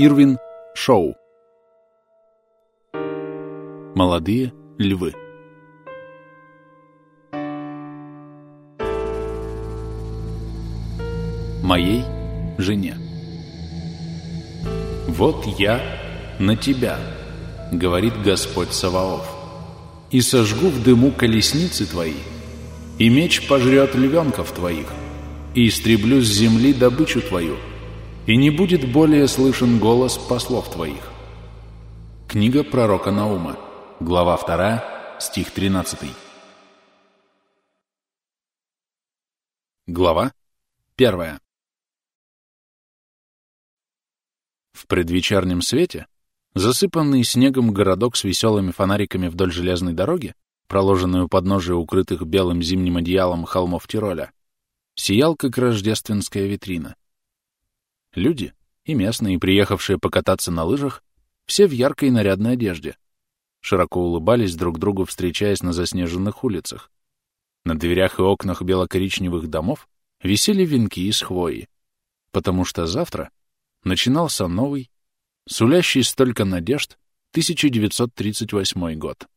Ирвин Шоу. Молодые львы. Моей жене. «Вот я на тебя, — говорит Господь Саваоф, — и сожгу в дыму колесницы твои, и меч пожрет львенков твоих, и истреблю с земли добычу твою, и не будет более слышен голос послов твоих». Книга пророка Наума, глава 2, стих 13. Глава 1. В предвечернем свете засыпанный снегом городок с веселыми фонариками вдоль железной дороги, проложенную у подножия укрытых белым зимним одеялом холмов Тироля, сиял, как рождественская витрина. Люди, и местные, приехавшие покататься на лыжах, все в яркой нарядной одежде, широко улыбались друг другу, встречаясь на заснеженных улицах. На дверях и окнах бело-коричневых домов висели венки из хвои, потому что завтра начинался новый, сулящий столько надежд, 1938 год.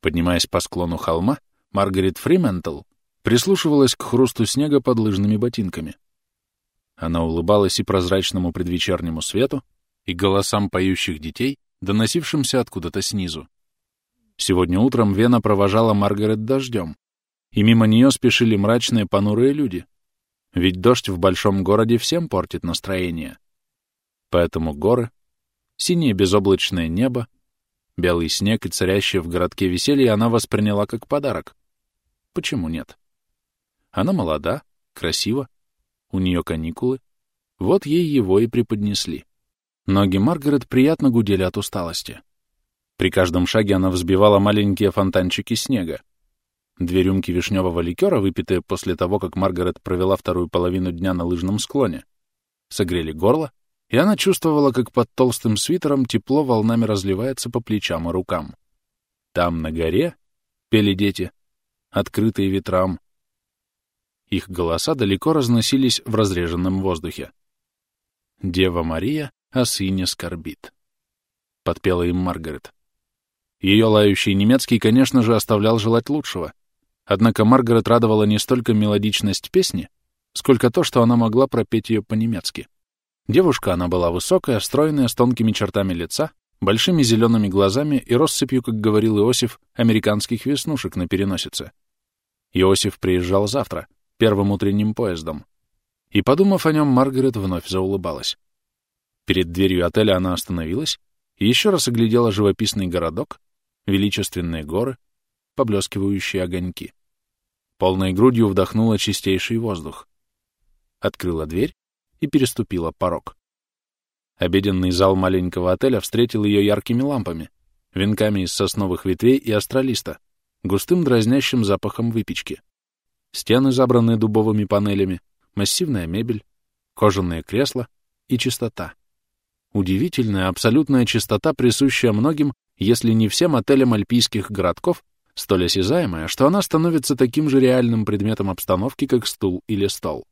Поднимаясь по склону холма, Маргарет Фриментл прислушивалась к хрусту снега под лыжными ботинками. Она улыбалась и прозрачному предвечернему свету, и голосам поющих детей, доносившимся откуда-то снизу. Сегодня утром Вена провожала Маргарет дождем, и мимо нее спешили мрачные понурые люди, ведь дождь в большом городе всем портит настроение. Поэтому горы, синее безоблачное небо, белый снег и царящее в городке веселье она восприняла как подарок. Почему нет? Она молода, красива, у нее каникулы, вот ей его и преподнесли. Ноги Маргарет приятно гудели от усталости. При каждом шаге она взбивала маленькие фонтанчики снега. Две рюмки вишневого ликера, выпитые после того, как Маргарет провела вторую половину дня на лыжном склоне, согрели горло, и она чувствовала, как под толстым свитером тепло волнами разливается по плечам и рукам. Там, на горе, пели дети, открытые ветрам. Их голоса далеко разносились в разреженном воздухе. Дева Мария о сыне скорбит. Подпела им Маргарет. Ее лающий немецкий, конечно же, оставлял желать лучшего. Однако Маргарет радовала не столько мелодичность песни, сколько то, что она могла пропеть ее по-немецки. Девушка она была высокая, стройная, с тонкими чертами лица, большими зелеными глазами и россыпью, как говорил Иосиф, американских веснушек на переносице. Иосиф приезжал завтра, первым утренним поездом. И, подумав о нем, Маргарет вновь заулыбалась. Перед дверью отеля она остановилась и еще раз оглядела живописный городок, величественные горы, поблескивающие огоньки. Полной грудью вдохнула чистейший воздух. Открыла дверь и переступила порог. Обеденный зал маленького отеля встретил ее яркими лампами, венками из сосновых ветвей и астролиста, густым дразнящим запахом выпечки. Стены, забранные дубовыми панелями, массивная мебель, кожаные кресла и чистота. Удивительная, абсолютная чистота, присущая многим, если не всем отелям альпийских городков, столь осязаемая, что она становится таким же реальным предметом обстановки, как стул или стол.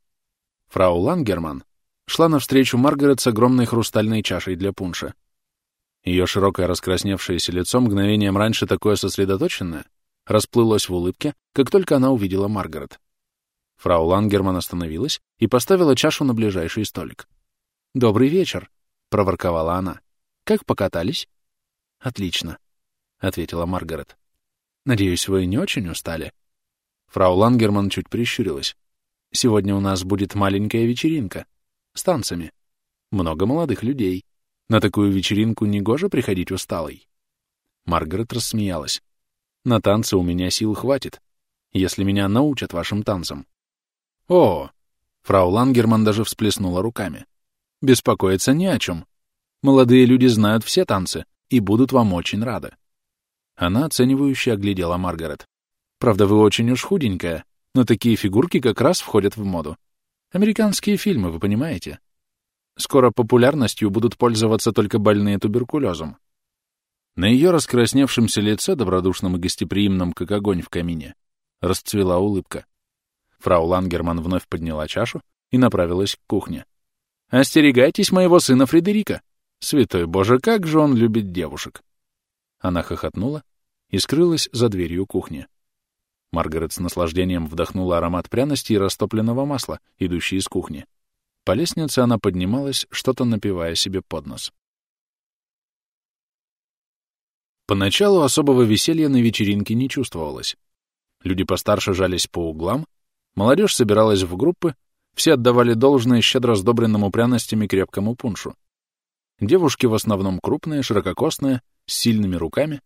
Фрау Лангерман шла навстречу Маргарет с огромной хрустальной чашей для пунша. Ее широкое раскрасневшееся лицо, мгновением раньше такое сосредоточенное, расплылось в улыбке, как только она увидела Маргарет. Фрау Лангерман остановилась и поставила чашу на ближайший столик. «Добрый вечер», — проворковала она. «Как покатались?» «Отлично», — ответила Маргарет. «Надеюсь, вы не очень устали?» Фрау Лангерман чуть прищурилась. «Сегодня у нас будет маленькая вечеринка с танцами. Много молодых людей. На такую вечеринку негоже приходить усталой. Маргарет рассмеялась. На танцы у меня сил хватит, если меня научат вашим танцам. О! Фрау Лангерман даже всплеснула руками. Беспокоиться не о чем. Молодые люди знают все танцы и будут вам очень рады. Она оценивающе оглядела Маргарет. Правда, вы очень уж худенькая, но такие фигурки как раз входят в моду. Американские фильмы, вы понимаете? Скоро популярностью будут пользоваться только больные туберкулезом. На ее раскрасневшемся лице, добродушном и гостеприимном, как огонь в камине, расцвела улыбка. Фрау Лангерман вновь подняла чашу и направилась к кухне. «Остерегайтесь моего сына Фредерика. Святой Боже, как же он любит девушек!» Она хохотнула и скрылась за дверью кухни. Маргарет с наслаждением вдохнула аромат пряности и растопленного масла, идущий из кухни. По лестнице она поднималась, что-то напивая себе под нос. Поначалу особого веселья на вечеринке не чувствовалось. Люди постарше жались по углам, молодежь собиралась в группы, все отдавали должное щедро сдобренному пряностями крепкому пуншу. Девушки в основном крупные, ширококосные, с сильными руками,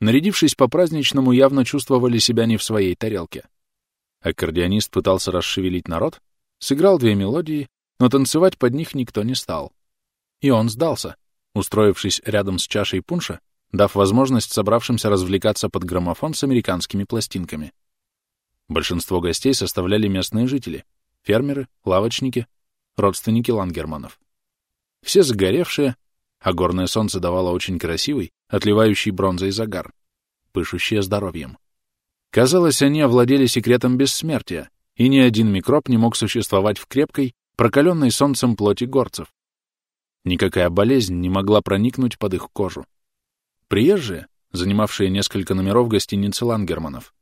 нарядившись по-праздничному, явно чувствовали себя не в своей тарелке. Аккордеонист пытался расшевелить народ, сыграл две мелодии, но танцевать под них никто не стал. И он сдался, устроившись рядом с чашей пунша, дав возможность собравшимся развлекаться под граммофон с американскими пластинками. Большинство гостей составляли местные жители — фермеры, лавочники, родственники лангерманов. Все загоревшие, а горное солнце давало очень красивый, отливающий бронзой загар, пышущие здоровьем. Казалось, они овладели секретом бессмертия, и ни один микроб не мог существовать в крепкой, прокаленной солнцем плоти горцев. Никакая болезнь не могла проникнуть под их кожу. Приезжие, занимавшие несколько номеров гостиницы Лангерманов,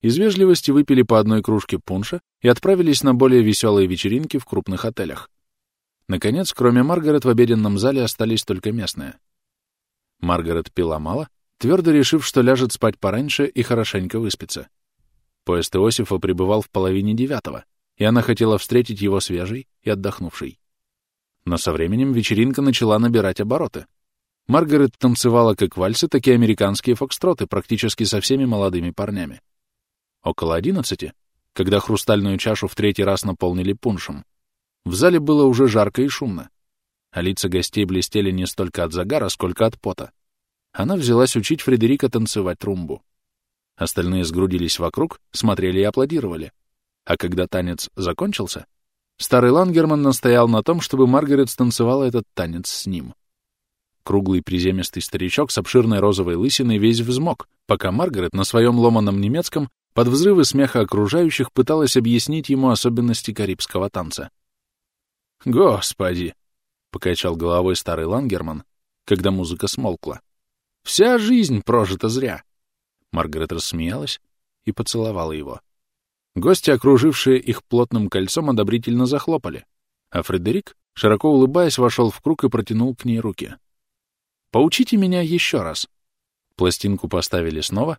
из вежливости выпили по одной кружке пунша и отправились на более веселые вечеринки в крупных отелях. Наконец, кроме Маргарет, в обеденном зале остались только местные. Маргарет пила мало, твердо решив, что ляжет спать пораньше и хорошенько выспится. Поезд Иосифа прибывал в половине девятого, и она хотела встретить его свежей и отдохнувшей. Но со временем вечеринка начала набирать обороты. Маргарет танцевала как вальсы, так и американские фокстроты практически со всеми молодыми парнями. Около одиннадцати, когда хрустальную чашу в третий раз наполнили пуншем, в зале было уже жарко и шумно, а лица гостей блестели не столько от загара, сколько от пота. Она взялась учить Фредерика танцевать трумбу. Остальные сгрудились вокруг, смотрели и аплодировали. А когда танец закончился, старый Лангерман настоял на том, чтобы Маргарет станцевала этот танец с ним. Круглый приземистый старичок с обширной розовой лысиной весь взмок, пока Маргарет на своем ломаном немецком под взрывы смеха окружающих пыталась объяснить ему особенности карибского танца. «Господи!» — покачал головой старый Лангерман, когда музыка смолкла. «Вся жизнь прожита зря!» Маргарет рассмеялась и поцеловала его. Гости, окружившие их плотным кольцом, одобрительно захлопали, а Фредерик, широко улыбаясь, вошел в круг и протянул к ней руки. «Поучите меня еще раз». Пластинку поставили снова,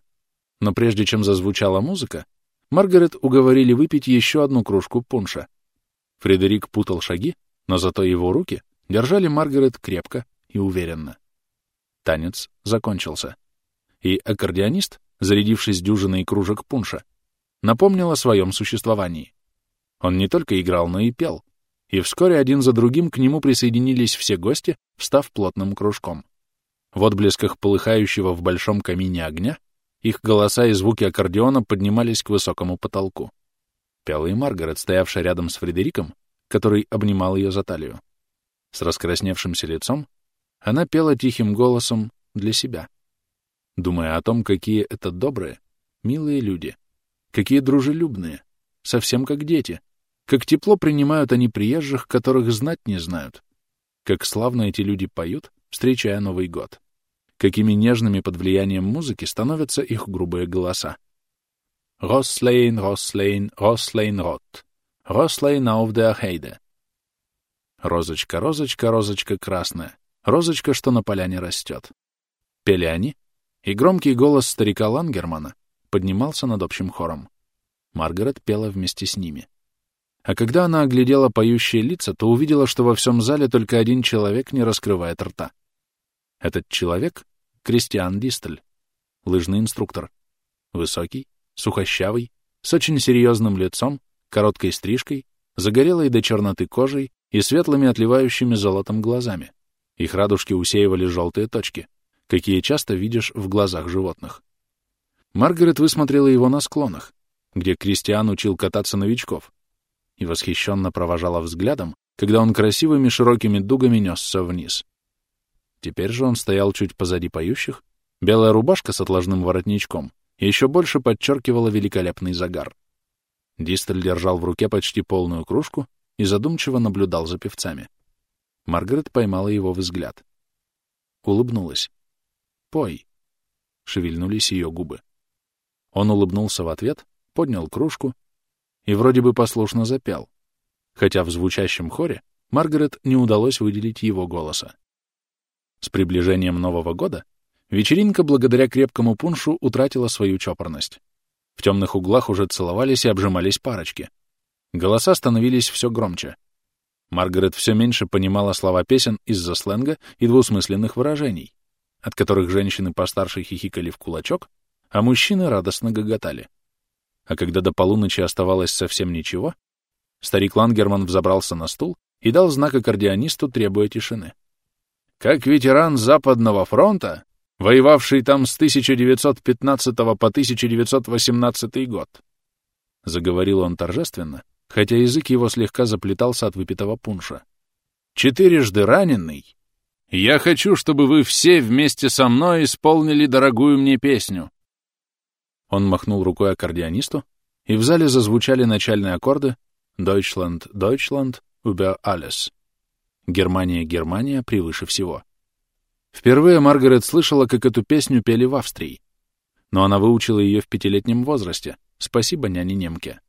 но прежде чем зазвучала музыка, Маргарет уговорили выпить еще одну кружку пунша — Фредерик путал шаги, но зато его руки держали Маргарет крепко и уверенно. Танец закончился. И аккордеонист, зарядившись дюжиной кружек пунша, напомнил о своем существовании. Он не только играл, но и пел. И вскоре один за другим к нему присоединились все гости, встав плотным кружком. В отблесках полыхающего в большом камине огня их голоса и звуки аккордеона поднимались к высокому потолку пела и Маргарет, стоявшая рядом с Фредериком, который обнимал ее за талию. С раскрасневшимся лицом она пела тихим голосом для себя, думая о том, какие это добрые, милые люди, какие дружелюбные, совсем как дети, как тепло принимают они приезжих, которых знать не знают, как славно эти люди поют, встречая Новый год, какими нежными под влиянием музыки становятся их грубые голоса. Рослейн, Рослейн, Рослейн рот. Рослейн auf der Heide. Розочка, розочка, розочка красная. Розочка, что на поляне растет. Пели они, и громкий голос старика Лангермана поднимался над общим хором. Маргарет пела вместе с ними. А когда она оглядела поющие лица, то увидела, что во всем зале только один человек не раскрывает рта. Этот человек — Кристиан Дистель, лыжный инструктор. Высокий, сухощавый, с очень серьезным лицом, короткой стрижкой, загорелой до черноты кожей и светлыми отливающими золотом глазами. Их радужки усеивали желтые точки, какие часто видишь в глазах животных. Маргарет высмотрела его на склонах, где Кристиан учил кататься новичков, и восхищенно провожала взглядом, когда он красивыми широкими дугами несся вниз. Теперь же он стоял чуть позади поющих, белая рубашка с отложным воротничком еще больше подчеркивала великолепный загар. Дистель держал в руке почти полную кружку и задумчиво наблюдал за певцами. Маргарет поймала его взгляд. улыбнулась. «Пой!» — шевельнулись ее губы. Он улыбнулся в ответ, поднял кружку и вроде бы послушно запел, хотя в звучащем хоре Маргарет не удалось выделить его голоса. С приближением Нового года вечеринка благодаря крепкому пуншу утратила свою чопорность. В темных углах уже целовались и обжимались парочки. Голоса становились все громче. Маргарет все меньше понимала слова песен из-за сленга и двусмысленных выражений, от которых женщины постарше хихикали в кулачок, а мужчины радостно гоготали. А когда до полуночи оставалось совсем ничего, старик Лангерман взобрался на стул и дал знак аккордеонисту, требуя тишины. Как ветеран Западного фронта, воевавший там с 1915 по 1918 год, заговорил он торжественно, хотя язык его слегка заплетался от выпитого пунша. Четырежды раненый, я хочу, чтобы вы все вместе со мной исполнили дорогую мне песню. Он махнул рукой аккордеонисту, и в зале зазвучали начальные аккорды «Deutschland, Deutschland, über alles». «Германия, Германия превыше всего». Впервые Маргарет слышала, как эту песню пели в Австрии, но она выучила ее в пятилетнем возрасте, спасибо няне-немке.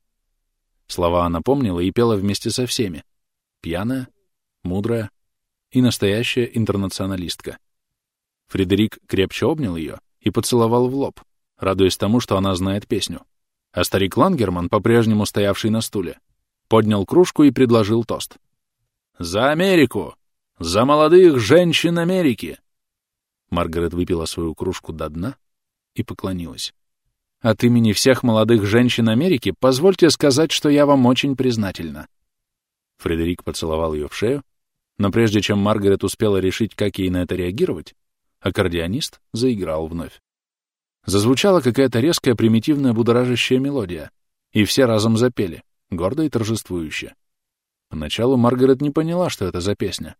Слова она помнила и пела вместе со всеми. Пьяная, мудрая и настоящая интернационалистка. Фредерик крепче обнял ее и поцеловал в лоб, радуясь тому, что она знает песню. А старик Лангерман, по-прежнему стоявший на стуле, поднял кружку и предложил тост. «За Америку! За молодых женщин Америки!» Маргарет выпила свою кружку до дна и поклонилась. «От имени всех молодых женщин Америки позвольте сказать, что я вам очень признательна». Фредерик поцеловал ее в шею, но прежде чем Маргарет успела решить, как ей на это реагировать, аккордеонист заиграл вновь. Зазвучала какая-то резкая примитивная будоражащая мелодия, и все разом запели, гордо и торжествующе. Поначалу Маргарет не поняла, что это за песня.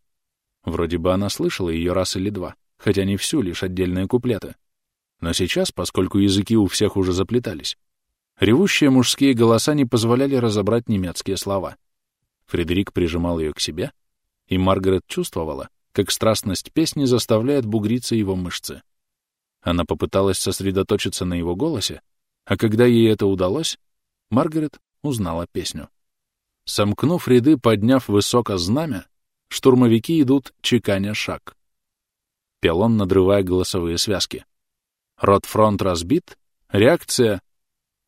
Вроде бы она слышала ее раз или два, хотя не всю, лишь отдельные куплеты. Но сейчас, поскольку языки у всех уже заплетались, ревущие мужские голоса не позволяли разобрать немецкие слова. Фредерик прижимал ее к себе, и Маргарет чувствовала, как страстность песни заставляет бугриться его мышцы. Она попыталась сосредоточиться на его голосе, а когда ей это удалось, Маргарет узнала песню. Сомкнув ряды, подняв высоко знамя, штурмовики идут, чеканя шаг. Пел он, надрывая голосовые связки. Ротфронт разбит, реакция...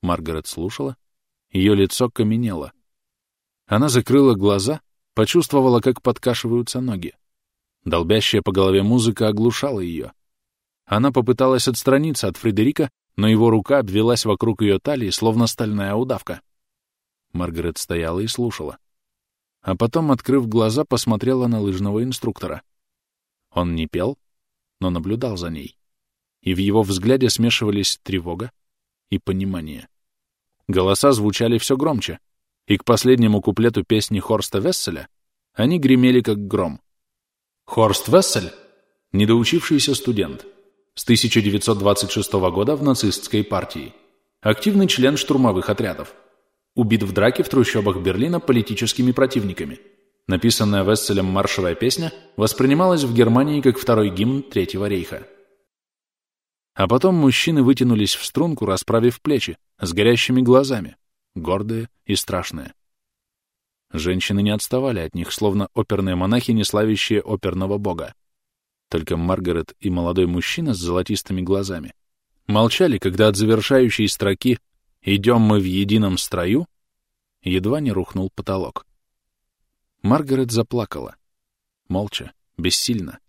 Маргарет слушала, ее лицо каменело. Она закрыла глаза, почувствовала, как подкашиваются ноги. Долбящая по голове музыка оглушала ее. Она попыталась отстраниться от Фредерика, но его рука обвелась вокруг ее талии, словно стальная удавка. Маргарет стояла и слушала. А потом, открыв глаза, посмотрела на лыжного инструктора. Он не пел, но наблюдал за ней. И в его взгляде смешивались тревога и понимание. Голоса звучали все громче, и к последнему куплету песни Хорста Весселя они гремели как гром. Хорст Вессель — недоучившийся студент — с 1926 года в нацистской партии. Активный член штурмовых отрядов. Убит в драке в трущобах Берлина политическими противниками. Написанная Весселем маршевая песня воспринималась в Германии как второй гимн Третьего рейха. А потом мужчины вытянулись в струнку, расправив плечи, с горящими глазами, гордые и страшные. Женщины не отставали от них, словно оперные монахи, не славящие оперного бога. Только Маргарет и молодой мужчина с золотистыми глазами молчали, когда от завершающей строки «Идем мы в едином строю» едва не рухнул потолок. Маргарет заплакала. Молча, бессильно,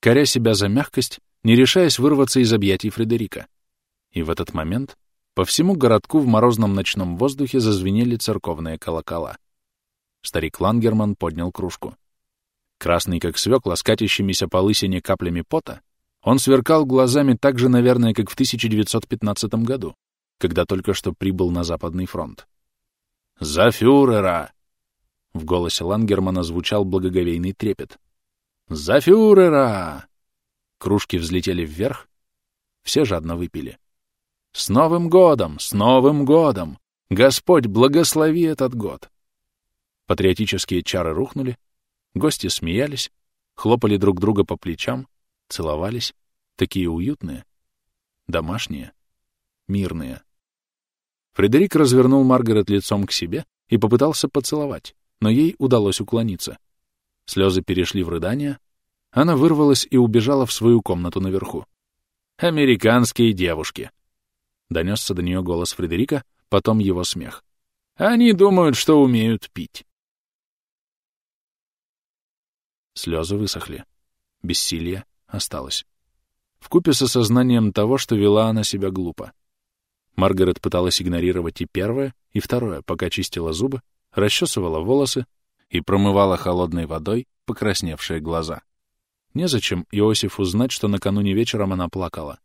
коря себя за мягкость, не решаясь вырваться из объятий Фредерика. И в этот момент по всему городку в морозном ночном воздухе зазвенели церковные колокола. Старик Лангерман поднял кружку. Красный, как свекла, с по лысине каплями пота, он сверкал глазами так же, наверное, как в 1915 году, когда только что прибыл на Западный фронт. «За фюрера!» В голосе Лангермана звучал благоговейный трепет. «За фюрера!» Кружки взлетели вверх, все жадно выпили. «С Новым годом! С Новым годом! Господь, благослови этот год!» Патриотические чары рухнули, Гости смеялись, хлопали друг друга по плечам, целовались, такие уютные, домашние, мирные. Фредерик развернул Маргарет лицом к себе и попытался поцеловать, но ей удалось уклониться. Слезы перешли в рыдания, она вырвалась и убежала в свою комнату наверху. «Американские девушки!» Донесся до нее голос Фредерика, потом его смех. «Они думают, что умеют пить». Слезы высохли. Бессилие осталось. Вкупе с осознанием того, что вела она себя глупо. Маргарет пыталась игнорировать и первое, и второе, пока чистила зубы, расчесывала волосы и промывала холодной водой покрасневшие глаза. Незачем Иосифу знать, что накануне вечером она плакала.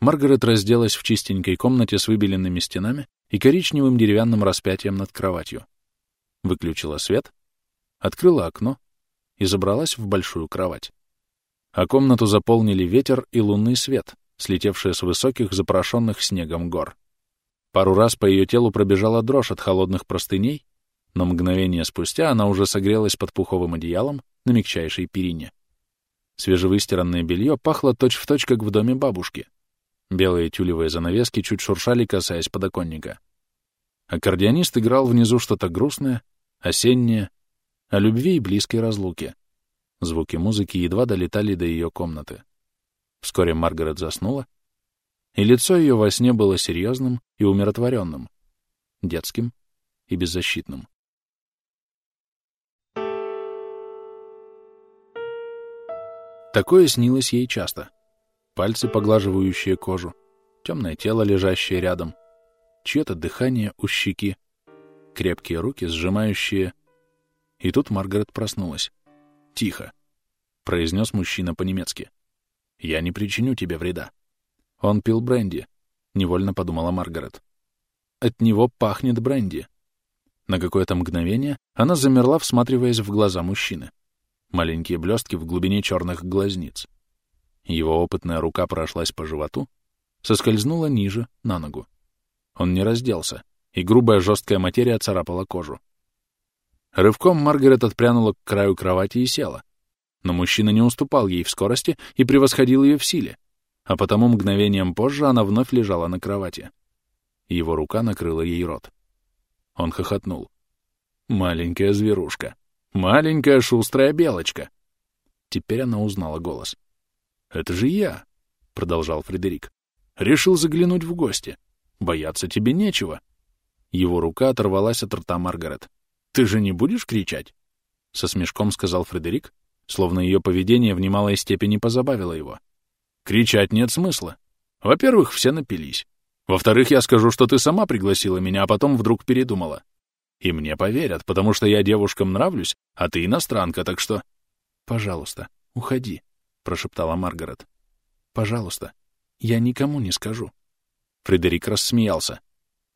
Маргарет разделась в чистенькой комнате с выбеленными стенами и коричневым деревянным распятием над кроватью. Выключила свет, открыла окно и забралась в большую кровать. А комнату заполнили ветер и лунный свет, слетевшие с высоких, запорошенных снегом гор. Пару раз по ее телу пробежала дрожь от холодных простыней, но мгновение спустя она уже согрелась под пуховым одеялом на мягчайшей перине. Свежевыстиранное белье пахло точь-в-точь, точь, как в доме бабушки. Белые тюлевые занавески чуть шуршали, касаясь подоконника. Аккордеонист играл внизу что-то грустное, осеннее, о любви и близкой разлуке. Звуки музыки едва долетали до ее комнаты. Вскоре Маргарет заснула, и лицо ее во сне было серьезным и умиротворенным, детским и беззащитным. Такое снилось ей часто. Пальцы, поглаживающие кожу, темное тело, лежащее рядом, чье-то дыхание у щеки, крепкие руки, сжимающие... И тут Маргарет проснулась. «Тихо», — произнес мужчина по-немецки. «Я не причиню тебе вреда». Он пил бренди, невольно подумала Маргарет. От него пахнет бренди. На какое-то мгновение она замерла, всматриваясь в глаза мужчины маленькие блестки в глубине черных глазниц. Его опытная рука прошлась по животу, соскользнула ниже, на ногу. Он не разделся, и грубая жесткая материя царапала кожу. Рывком Маргарет отпрянула к краю кровати и села. Но мужчина не уступал ей в скорости и превосходил ее в силе, а потому мгновением позже она вновь лежала на кровати. Его рука накрыла ей рот. Он хохотнул. «Маленькая зверушка», Маленькая шустрая белочка. Теперь она узнала голос. «Это же я», — продолжал Фредерик. «Решил заглянуть в гости. Бояться тебе нечего». Его рука оторвалась от рта Маргарет. «Ты же не будешь кричать?» Со смешком сказал Фредерик, словно ее поведение в немалой степени позабавило его. «Кричать нет смысла. Во-первых, все напились. Во-вторых, я скажу, что ты сама пригласила меня, а потом вдруг передумала. И мне поверят, потому что я девушкам нравлюсь, а ты иностранка, так что... — Пожалуйста, уходи, — прошептала Маргарет. — Пожалуйста, я никому не скажу. Фредерик рассмеялся.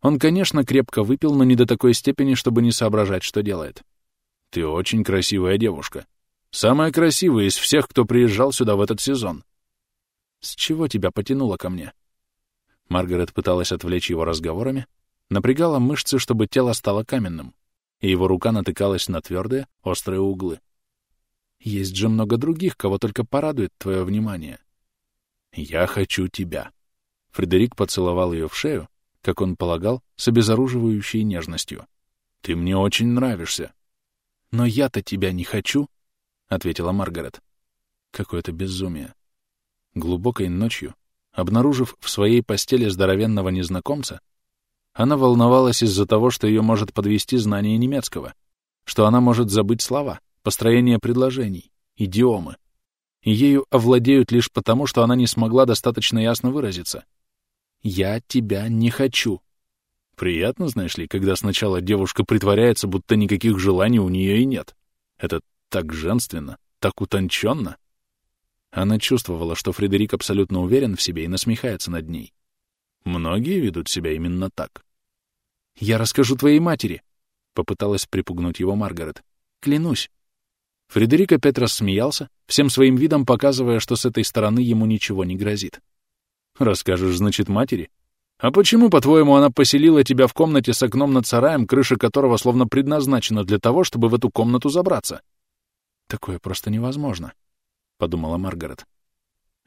Он, конечно, крепко выпил, но не до такой степени, чтобы не соображать, что делает. — Ты очень красивая девушка. Самая красивая из всех, кто приезжал сюда в этот сезон. — С чего тебя потянуло ко мне? Маргарет пыталась отвлечь его разговорами, напрягала мышцы, чтобы тело стало каменным, и его рука натыкалась на твердые, острые углы. Есть же много других, кого только порадует твое внимание. «Я хочу тебя». Фредерик поцеловал ее в шею, как он полагал, с обезоруживающей нежностью. «Ты мне очень нравишься». «Но я-то тебя не хочу», — ответила Маргарет. Какое-то безумие. Глубокой ночью, обнаружив в своей постели здоровенного незнакомца, она волновалась из-за того, что ее может подвести знание немецкого, что она может забыть слова, построение предложений, идиомы. И ею овладеют лишь потому, что она не смогла достаточно ясно выразиться. «Я тебя не хочу». Приятно, знаешь ли, когда сначала девушка притворяется, будто никаких желаний у нее и нет. Это так женственно, так утонченно. Она чувствовала, что Фредерик абсолютно уверен в себе и насмехается над ней. Многие ведут себя именно так. «Я расскажу твоей матери», — попыталась припугнуть его Маргарет. «Клянусь». Фредерик опять рассмеялся, всем своим видом показывая, что с этой стороны ему ничего не грозит. «Расскажешь, значит, матери? А почему, по-твоему, она поселила тебя в комнате с окном над сараем, крыша которого словно предназначена для того, чтобы в эту комнату забраться?» «Такое просто невозможно», — подумала Маргарет.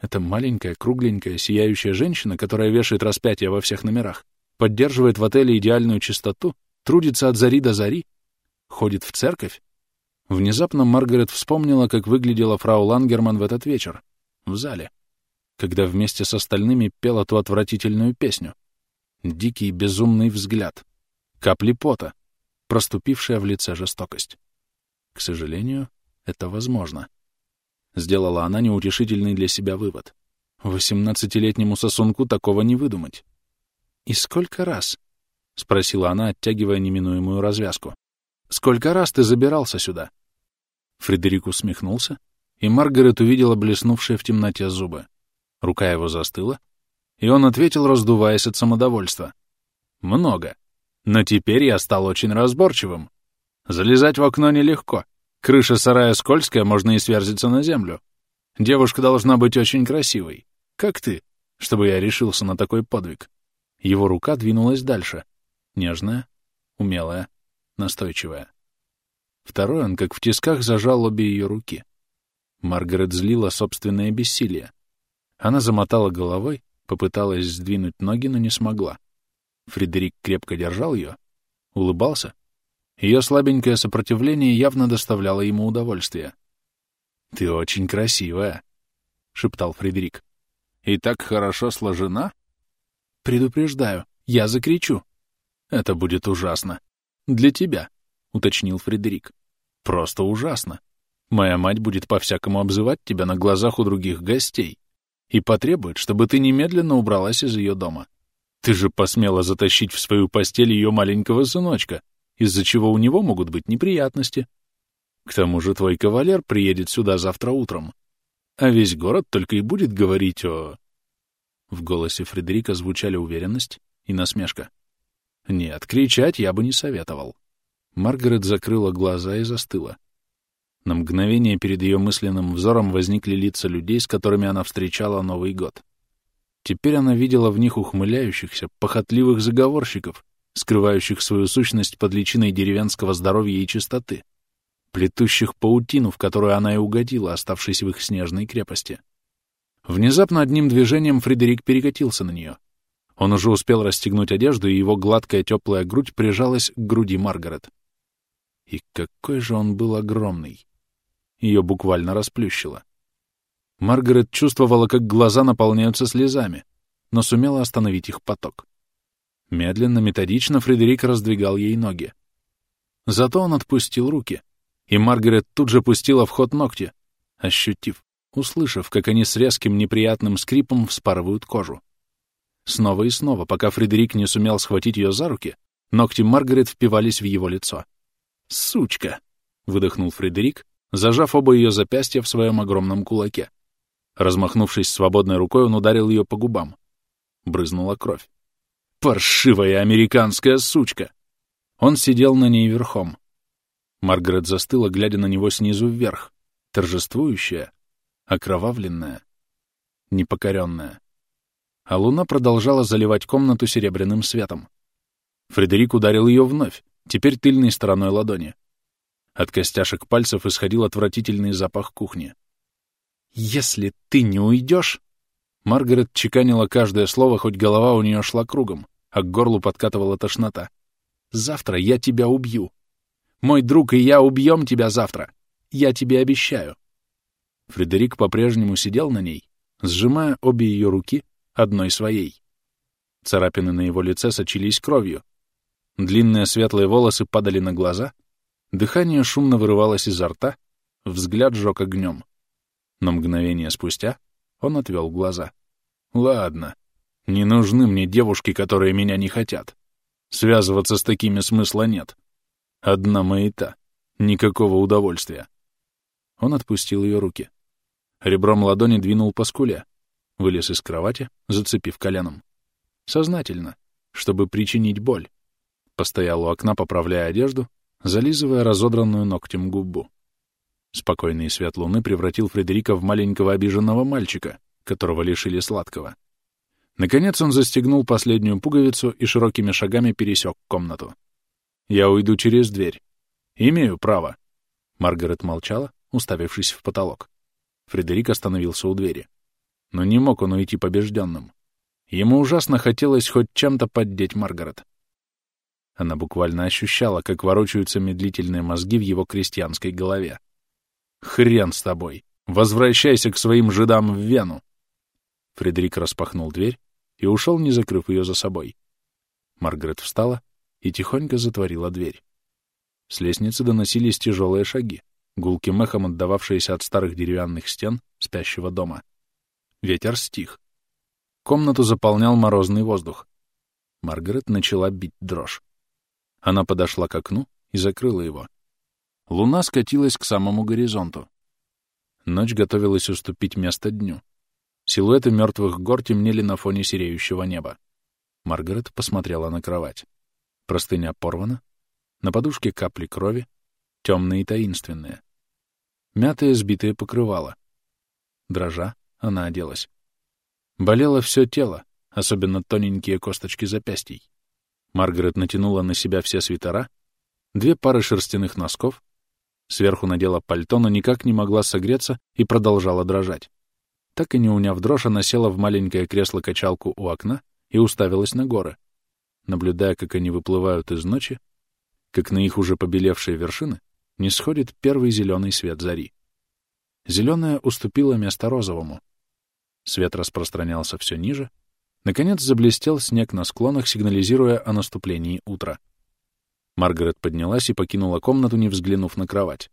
Это маленькая, кругленькая, сияющая женщина, которая вешает распятие во всех номерах, поддерживает в отеле идеальную чистоту, трудится от зари до зари, ходит в церковь. Внезапно Маргарет вспомнила, как выглядела фрау Лангерман в этот вечер, в зале, когда вместе с остальными пела ту отвратительную песню. Дикий безумный взгляд, капли пота, проступившая в лице жестокость. К сожалению, это возможно. Сделала она неутешительный для себя вывод. Восемнадцатилетнему сосунку такого не выдумать. «И сколько раз?» — спросила она, оттягивая неминуемую развязку. «Сколько раз ты забирался сюда?» Фредерик усмехнулся, и Маргарет увидела блеснувшие в темноте зубы. Рука его застыла, и он ответил, раздуваясь от самодовольства. «Много. Но теперь я стал очень разборчивым. Залезать в окно нелегко. Крыша сарая скользкая, можно и сверзиться на землю. Девушка должна быть очень красивой, как ты, чтобы я решился на такой подвиг». Его рука двинулась дальше. Нежная, умелая, настойчивая. Второй он, как в тисках, зажал обе ее руки. Маргарет злила собственное бессилие. Она замотала головой, попыталась сдвинуть ноги, но не смогла. Фредерик крепко держал ее, улыбался. Ее слабенькое сопротивление явно доставляло ему удовольствие. «Ты очень красивая», — шептал Фредерик. «И так хорошо сложена?» «Предупреждаю, я закричу». «Это будет ужасно. Для тебя», — уточнил Фредерик. «Просто ужасно. Моя мать будет по-всякому обзывать тебя на глазах у других гостей и потребует, чтобы ты немедленно убралась из ее дома. Ты же посмела затащить в свою постель ее маленького сыночка, из-за чего у него могут быть неприятности. К тому же твой кавалер приедет сюда завтра утром, а весь город только и будет говорить о...» В голосе Фредерика звучали уверенность и насмешка. «Нет, кричать я бы не советовал». Маргарет закрыла глаза и застыла. На мгновение перед ее мысленным взором возникли лица людей, с которыми она встречала Новый год. Теперь она видела в них ухмыляющихся, похотливых заговорщиков, скрывающих свою сущность под личиной деревенского здоровья и чистоты, плетущих паутину, в которую она и угодила, оставшись в их снежной крепости. Внезапно одним движением Фредерик перекатился на нее. Он уже успел расстегнуть одежду, и его гладкая теплая грудь прижалась к груди Маргарет. И какой же он был огромный! Ее буквально расплющило. Маргарет чувствовала, как глаза наполняются слезами, но сумела остановить их поток. Медленно, методично Фредерик раздвигал ей ноги. Зато он отпустил руки, и Маргарет тут же пустила в ход ногти, ощутив, услышав, как они с резким неприятным скрипом вспарывают кожу. Снова и снова, пока Фредерик не сумел схватить ее за руки, ногти Маргарет впивались в его лицо. «Сучка!» — выдохнул Фредерик, зажав оба ее запястья в своем огромном кулаке. Размахнувшись свободной рукой, он ударил ее по губам. Брызнула кровь. «Паршивая американская сучка!» Он сидел на ней верхом. Маргарет застыла, глядя на него снизу вверх, торжествующая, окровавленная, непокоренная. А луна продолжала заливать комнату серебряным светом. Фредерик ударил ее вновь, теперь тыльной стороной ладони. От костяшек пальцев исходил отвратительный запах кухни. «Если ты не уйдешь...» Маргарет чеканила каждое слово, хоть голова у нее шла кругом, а к горлу подкатывала тошнота. «Завтра я тебя убью. Мой друг и я убьем тебя завтра. Я тебе обещаю». Фредерик по-прежнему сидел на ней, сжимая обе ее руки одной своей. Царапины на его лице сочились кровью. Длинные светлые волосы падали на глаза, Дыхание шумно вырывалось изо рта, взгляд жёг огнем. Но мгновение спустя он отвел глаза. «Ладно, не нужны мне девушки, которые меня не хотят. Связываться с такими смысла нет. Одна маята, никакого удовольствия». Он отпустил ее руки. Ребром ладони двинул по скуле, вылез из кровати, зацепив коленом. Сознательно, чтобы причинить боль. Постоял у окна, поправляя одежду, зализывая разодранную ногтем губу. Спокойный свет луны превратил Фредерика в маленького обиженного мальчика, которого лишили сладкого. Наконец он застегнул последнюю пуговицу и широкими шагами пересек комнату. «Я уйду через дверь. Имею право». Маргарет молчала, уставившись в потолок. Фредерик остановился у двери. но не мог он уйти побежденным. Ему ужасно хотелось хоть чем-то поддеть Маргарет. Она буквально ощущала, как ворочаются медлительные мозги в его крестьянской голове. «Хрен с тобой! Возвращайся к своим жидам в Вену!» Фредерик распахнул дверь и ушел, не закрыв ее за собой. Маргарет встала и тихонько затворила дверь. С лестницы доносились тяжелые шаги, гулким эхом отдававшиеся от старых деревянных стен спящего дома. Ветер стих. Комнату заполнял морозный воздух. Маргарет начала бить дрожь. Она подошла к окну и закрыла его. Луна скатилась к самому горизонту. Ночь готовилась уступить место дню. Силуэты мертвых гор темнели на фоне сереющего неба. Маргарет посмотрела на кровать. Простыня порвана, на подушке капли крови, темные и таинственные. Мятое сбитое покрывало. Дрожа, она оделась. Болело все тело, особенно тоненькие косточки запястий. Маргарет натянула на себя все свитера, две пары шерстяных носков, сверху надела пальто, но никак не могла согреться и продолжала дрожать. Так и не уняв дрожь, она села в маленькое кресло-качалку у окна и уставилась на горы, наблюдая, как они выплывают из ночи, как на их уже побелевшие вершины не сходит первый зеленый свет зари. Зеленое уступило место розовому. Свет распространялся все ниже. Наконец заблестел снег на склонах, сигнализируя о наступлении утра. Маргарет поднялась и покинула комнату, не взглянув на кровать.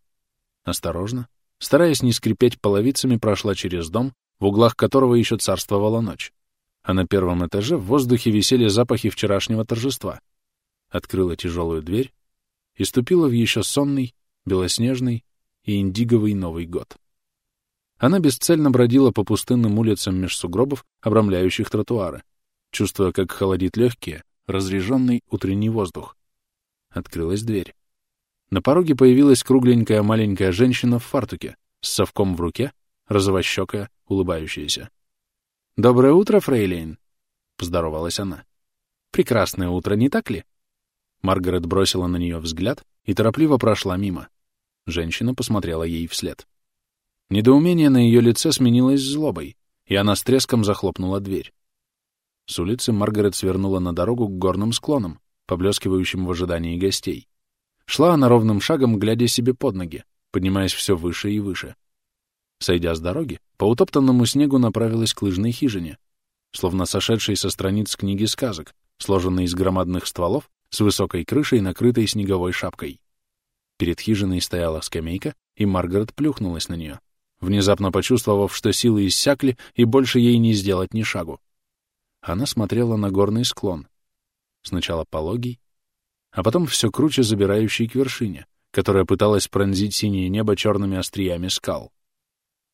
Осторожно, стараясь не скрипеть половицами, прошла через дом, в углах которого еще царствовала ночь. А на первом этаже в воздухе висели запахи вчерашнего торжества. Открыла тяжелую дверь и ступила в еще сонный, белоснежный и индиговый Новый год. Она бесцельно бродила по пустынным улицам меж сугробов, обрамляющих тротуары, чувствуя, как холодит легкие, разреженный утренний воздух. Открылась дверь. На пороге появилась кругленькая маленькая женщина в фартуке, с совком в руке, розовощекая, улыбающаяся. «Доброе утро, фрейлейн!» — поздоровалась она. «Прекрасное утро, не так ли?» Маргарет бросила на нее взгляд и торопливо прошла мимо. Женщина посмотрела ей вслед. Недоумение на ее лице сменилось злобой, и она с треском захлопнула дверь. С улицы Маргарет свернула на дорогу к горным склонам, поблескивающим в ожидании гостей. Шла она ровным шагом, глядя себе под ноги, поднимаясь все выше и выше. Сойдя с дороги, по утоптанному снегу направилась к лыжной хижине, словно сошедшей со страниц книги сказок, сложенной из громадных стволов с высокой крышей, накрытой снеговой шапкой. Перед хижиной стояла скамейка, и Маргарет плюхнулась на нее, внезапно почувствовав, что силы иссякли, и больше ей не сделать ни шагу. Она смотрела на горный склон, сначала пологий, а потом все круче забирающий к вершине, которая пыталась пронзить синее небо черными остриями скал.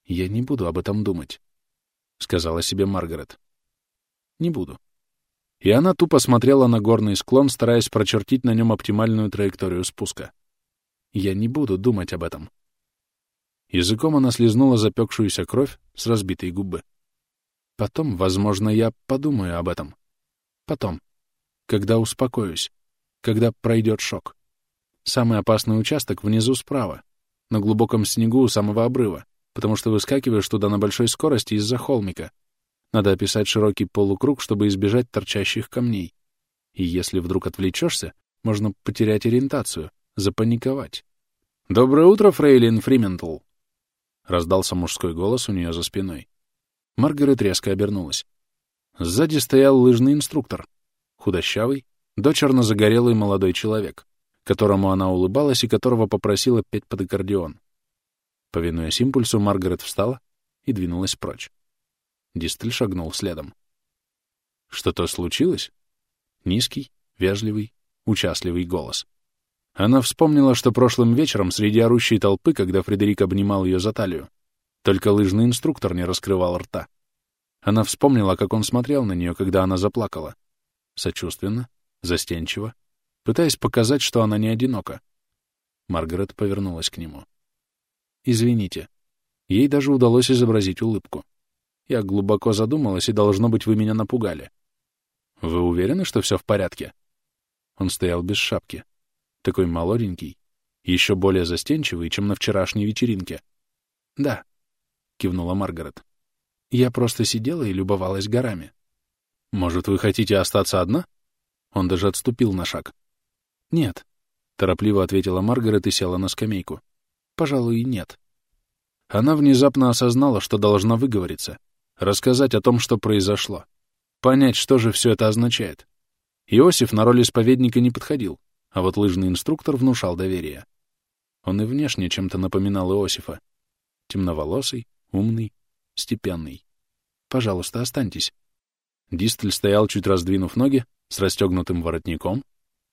«Я не буду об этом думать», — сказала себе Маргарет. «Не буду и она тупо смотрела на горный склон, стараясь прочертить на нем оптимальную траекторию спуска. Я не буду думать об этом. Языком она слезнула запекшуюся кровь с разбитой губы. Потом, возможно, я подумаю об этом. Потом. Когда успокоюсь. Когда пройдет шок. Самый опасный участок внизу справа, на глубоком снегу у самого обрыва, потому что выскакиваешь туда на большой скорости из-за холмика, надо описать широкий полукруг, чтобы избежать торчащих камней. И если вдруг отвлечешься, можно потерять ориентацию, запаниковать. «Доброе утро, фрейлин Фриментл!» Раздался мужской голос у нее за спиной. Маргарет резко обернулась. Сзади стоял лыжный инструктор, худощавый, дочерно загорелый молодой человек, которому она улыбалась и которого попросила петь под аккордеон. Повинуясь импульсу, Маргарет встала и двинулась прочь. Дистель шагнул следом. Что-то случилось? Низкий, вежливый, участливый голос. Она вспомнила, что прошлым вечером среди орущей толпы, когда Фредерик обнимал ее за талию, только лыжный инструктор не раскрывал рта. Она вспомнила, как он смотрел на нее, когда она заплакала. Сочувственно, застенчиво, пытаясь показать, что она не одинока. Маргарет повернулась к нему. «Извините». Ей даже удалось изобразить улыбку. Я глубоко задумалась, и, должно быть, вы меня напугали. Вы уверены, что все в порядке? Он стоял без шапки. Такой молоденький, еще более застенчивый, чем на вчерашней вечеринке. Да, кивнула Маргарет. Я просто сидела и любовалась горами. Может, вы хотите остаться одна? Он даже отступил на шаг. Нет, — торопливо ответила Маргарет и села на скамейку. Пожалуй, нет. Она внезапно осознала, что должна выговориться, рассказать о том, что произошло, понять, что же все это означает. Иосиф на роль исповедника не подходил, а вот лыжный инструктор внушал доверие. Он и внешне чем-то напоминал Иосифа. Темноволосый, умный, степенный. Пожалуйста, останьтесь. Дистель стоял, чуть раздвинув ноги, с расстегнутым воротником,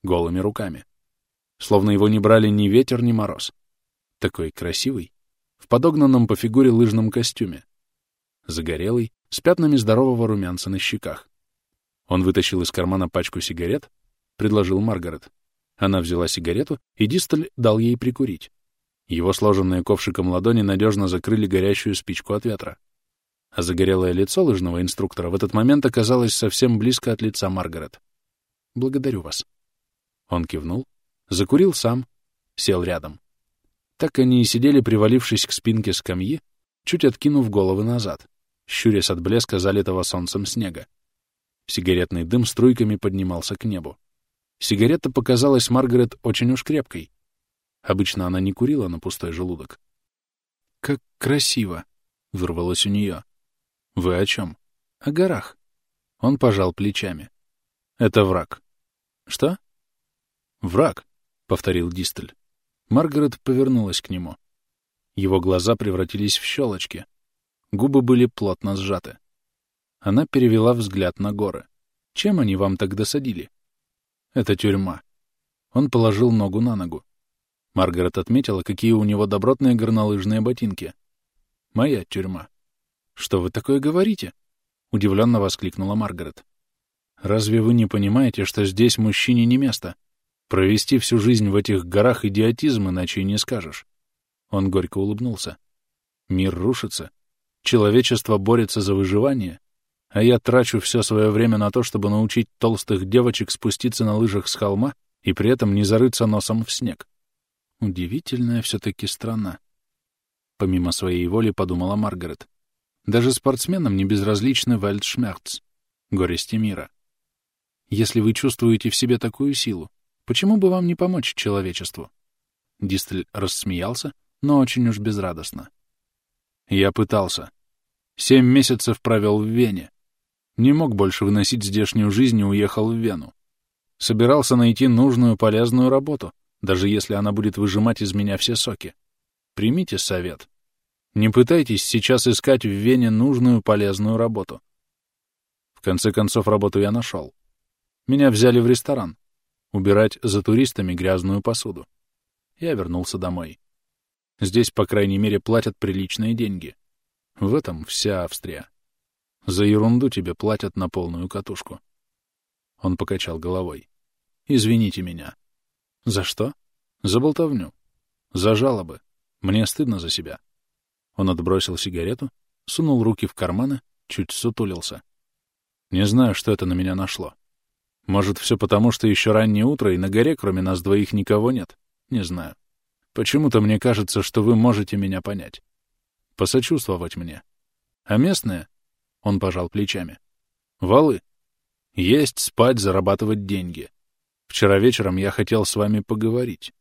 голыми руками. Словно его не брали ни ветер, ни мороз. Такой красивый, в подогнанном по фигуре лыжном костюме. Загорелый, с пятнами здорового румянца на щеках. Он вытащил из кармана пачку сигарет, предложил Маргарет. Она взяла сигарету, и Дистель дал ей прикурить. Его сложенные ковшиком ладони надежно закрыли горящую спичку от ветра. А загорелое лицо лыжного инструктора в этот момент оказалось совсем близко от лица Маргарет. «Благодарю вас». Он кивнул, закурил сам, сел рядом. Так они и сидели, привалившись к спинке скамьи, чуть откинув головы назад, щурясь от блеска залитого солнцем снега. Сигаретный дым струйками поднимался к небу. Сигарета показалась Маргарет очень уж крепкой. Обычно она не курила на пустой желудок. «Как красиво!» — вырвалось у нее. «Вы о чем?» «О горах». Он пожал плечами. «Это враг». «Что?» «Враг», — повторил Дистель. Маргарет повернулась к нему. Его глаза превратились в щелочки. Губы были плотно сжаты. Она перевела взгляд на горы. «Чем они вам так досадили?» Это тюрьма. Он положил ногу на ногу. Маргарет отметила, какие у него добротные горнолыжные ботинки. «Моя тюрьма». «Что вы такое говорите?» — удивленно воскликнула Маргарет. «Разве вы не понимаете, что здесь мужчине не место? Провести всю жизнь в этих горах идиотизм, иначе и не скажешь». Он горько улыбнулся. «Мир рушится. Человечество борется за выживание, а я трачу все свое время на то, чтобы научить толстых девочек спуститься на лыжах с холма и при этом не зарыться носом в снег. Удивительная все-таки страна. Помимо своей воли подумала Маргарет. Даже спортсменам не безразличны вальдшмерц, горести мира. Если вы чувствуете в себе такую силу, почему бы вам не помочь человечеству? Дистель рассмеялся, но очень уж безрадостно. Я пытался. Семь месяцев провел в Вене. Не мог больше выносить здешнюю жизнь и уехал в Вену. Собирался найти нужную полезную работу, даже если она будет выжимать из меня все соки. Примите совет. Не пытайтесь сейчас искать в Вене нужную полезную работу. В конце концов, работу я нашел. Меня взяли в ресторан. Убирать за туристами грязную посуду. Я вернулся домой. Здесь, по крайней мере, платят приличные деньги. В этом вся Австрия. За ерунду тебе платят на полную катушку. Он покачал головой. Извините меня. За что? За болтовню. За жалобы. Мне стыдно за себя. Он отбросил сигарету, сунул руки в карманы, чуть сутулился. Не знаю, что это на меня нашло. Может, все потому, что еще раннее утро, и на горе, кроме нас двоих, никого нет? Не знаю. Почему-то мне кажется, что вы можете меня понять. Посочувствовать мне. А местные он пожал плечами. Валы. Есть, спать, зарабатывать деньги. Вчера вечером я хотел с вами поговорить.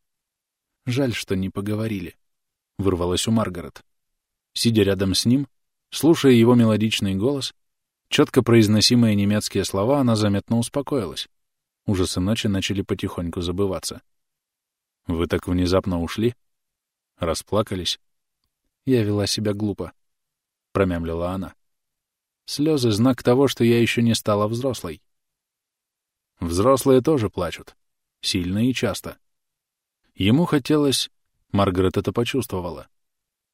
Жаль, что не поговорили. Вырвалась у Маргарет. Сидя рядом с ним, слушая его мелодичный голос, четко произносимые немецкие слова, она заметно успокоилась. Ужасы ночи начали потихоньку забываться. «Вы так внезапно ушли?» Расплакались. «Я вела себя глупо», — промямлила она. Слезы — знак того, что я еще не стала взрослой. Взрослые тоже плачут. Сильно и часто. Ему хотелось... Маргарет это почувствовала.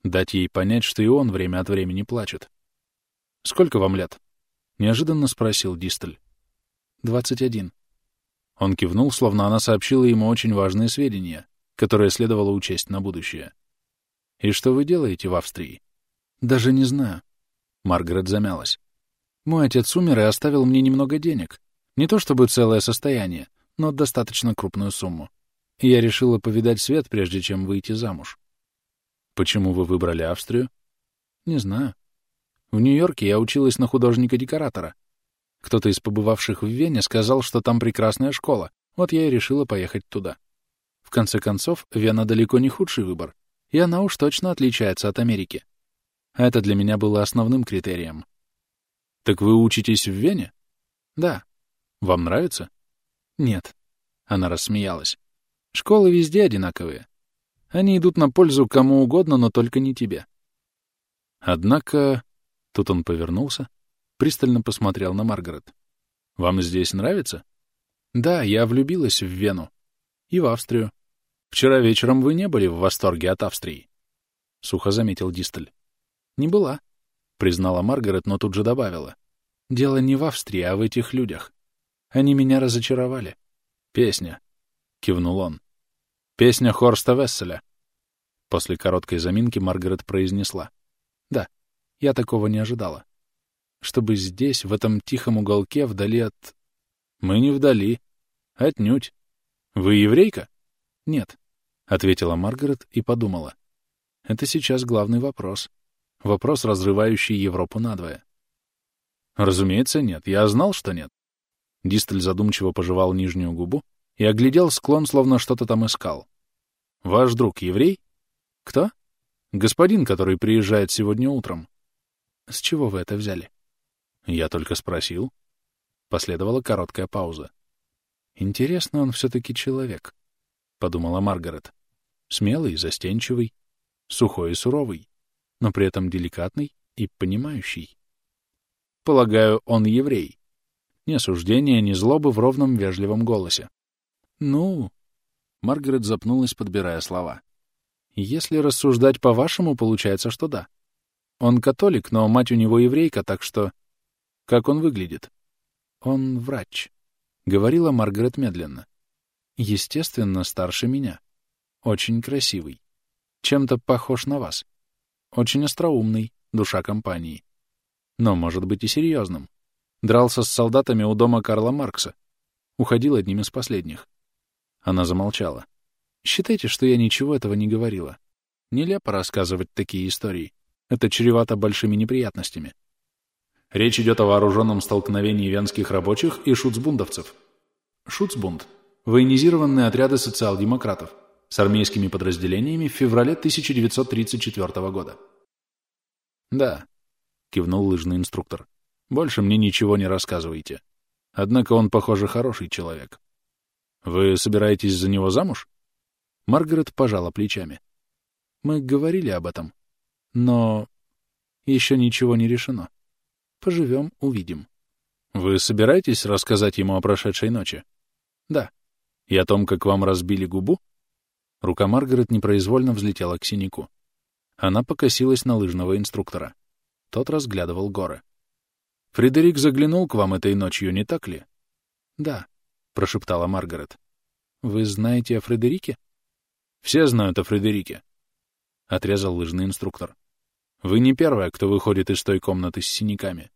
Дать ей понять, что и он время от времени плачет. «Сколько вам лет?» — неожиданно спросил Дистель. «Двадцать один». Он кивнул, словно она сообщила ему очень важные сведения, которые следовало учесть на будущее. «И что вы делаете в Австрии?» «Даже не знаю. Маргарет замялась. Мой отец умер и оставил мне немного денег. Не то чтобы целое состояние, но достаточно крупную сумму. И я решила повидать свет, прежде чем выйти замуж. Почему вы выбрали Австрию? Не знаю. В Нью-Йорке я училась на художника-декоратора. Кто-то из побывавших в Вене сказал, что там прекрасная школа, вот я и решила поехать туда. В конце концов, Вена далеко не худший выбор, и она уж точно отличается от Америки. Это для меня было основным критерием. Так вы учитесь в Вене? Да. Вам нравится? Нет. Она рассмеялась. Школы везде одинаковые. Они идут на пользу кому угодно, но только не тебе. Однако... Тут он повернулся, пристально посмотрел на Маргарет. «Вам здесь нравится?» «Да, я влюбилась в Вену. И в Австрию. Вчера вечером вы не были в восторге от Австрии?» Сухо заметил Дистель. «Не была», — признала Маргарет, но тут же добавила. «Дело не в Австрии, а в этих людях. Они меня разочаровали». «Песня», — кивнул он. «Песня Хорста Весселя». После короткой заминки Маргарет произнесла. «Да, я такого не ожидала. Чтобы здесь, в этом тихом уголке, вдали от... Мы не вдали. Отнюдь. Вы еврейка? Нет, — ответила Маргарет и подумала. Это сейчас главный вопрос. Вопрос, разрывающий Европу надвое. Разумеется, нет. Я знал, что нет. Дистель задумчиво пожевал нижнюю губу и оглядел склон, словно что-то там искал. Ваш друг еврей? Кто? Господин, который приезжает сегодня утром. С чего вы это взяли? Я только спросил. Последовала короткая пауза. Интересно, он все-таки человек, — подумала Маргарет. Смелый, застенчивый, сухой и суровый, но при этом деликатный и понимающий. Полагаю, он еврей. Ни осуждения, ни злобы в ровном вежливом голосе. Ну, Маргарет запнулась, подбирая слова. Если рассуждать по-вашему, получается, что да. Он католик, но мать у него еврейка, так что... Как он выглядит? Он врач. Говорила Маргарет медленно. Естественно, старше меня. Очень красивый. Чем-то похож на вас. Очень остроумный, душа компании. Но, может быть, и серьезным. Дрался с солдатами у дома Карла Маркса. Уходил одним из последних. Она замолчала. Считайте, что я ничего этого не говорила. Нелепо рассказывать такие истории. Это чревато большими неприятностями. Речь идет о вооруженном столкновении венских рабочих и шуцбундовцев. Шуцбунд – военизированные отряды социал-демократов с армейскими подразделениями в феврале 1934 года. «Да», — кивнул лыжный инструктор. «Больше мне ничего не рассказывайте. Однако он, похоже, хороший человек. Вы собираетесь за него замуж?» Маргарет пожала плечами. «Мы говорили об этом. Но еще ничего не решено. Поживем, увидим. Вы собираетесь рассказать ему о прошедшей ночи? Да. И о том, как вам разбили губу? Рука Маргарет непроизвольно взлетела к синяку. Она покосилась на лыжного инструктора. Тот разглядывал горы. «Фредерик заглянул к вам этой ночью, не так ли?» «Да», — прошептала Маргарет. «Вы знаете о Фредерике?» «Все знают о Фредерике», — отрезал лыжный инструктор. Вы не первая, кто выходит из той комнаты с синяками.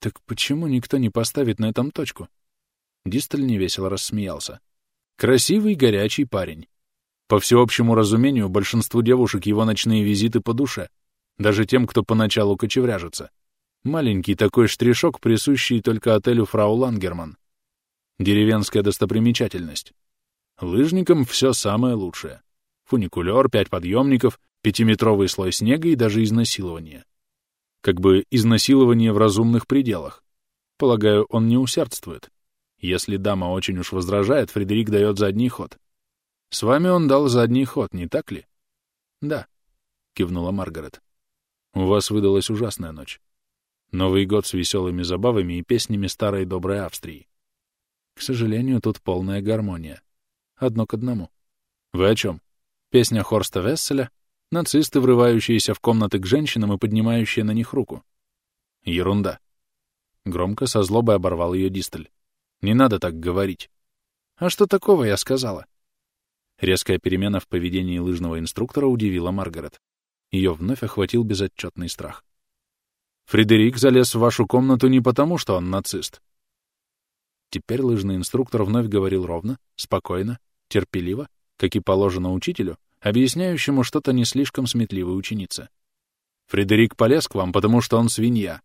Так почему никто не поставит на этом точку? Дисталь невесело рассмеялся. Красивый, горячий парень. По всеобщему разумению, большинству девушек его ночные визиты по душе, даже тем, кто поначалу кочевряжется. Маленький такой штришок, присущий только отелю Фрау Лангерман. Деревенская достопримечательность. Лыжникам все самое лучшее. Фуникулер, пять подъемников, пятиметровый слой снега и даже изнасилование. Как бы изнасилование в разумных пределах. Полагаю, он не усердствует. Если дама очень уж возражает, Фредерик дает задний ход. С вами он дал задний ход, не так ли? Да, кивнула Маргарет. У вас выдалась ужасная ночь. Новый год с веселыми забавами и песнями старой доброй Австрии. К сожалению, тут полная гармония. Одно к одному. Вы о чем? Песня Хорста Весселя Нацисты, врывающиеся в комнаты к женщинам и поднимающие на них руку. Ерунда. Громко со злобой оборвал ее Дисталь. Не надо так говорить. А что такого я сказала? Резкая перемена в поведении лыжного инструктора удивила Маргарет. Ее вновь охватил безотчетный страх. Фредерик залез в вашу комнату не потому, что он нацист. Теперь лыжный инструктор вновь говорил ровно, спокойно, терпеливо, как и положено учителю, объясняющему что-то не слишком сметливой ученице. Фредерик полез к вам, потому что он свинья.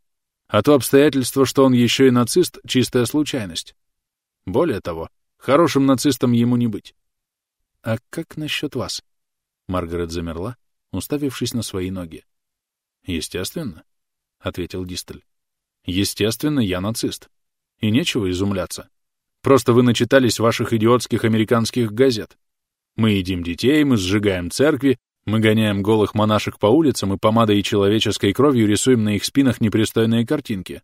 А то обстоятельство, что он еще и нацист, — чистая случайность. Более того, хорошим нацистом ему не быть. А как насчет вас? Маргарет замерла, уставившись на свои ноги. Естественно, — ответил Дистель. Естественно, я нацист. И нечего изумляться. Просто вы начитались ваших идиотских американских газет. Мы едим детей, мы сжигаем церкви, мы гоняем голых монашек по улицам и помадой и человеческой кровью рисуем на их спинах непристойные картинки.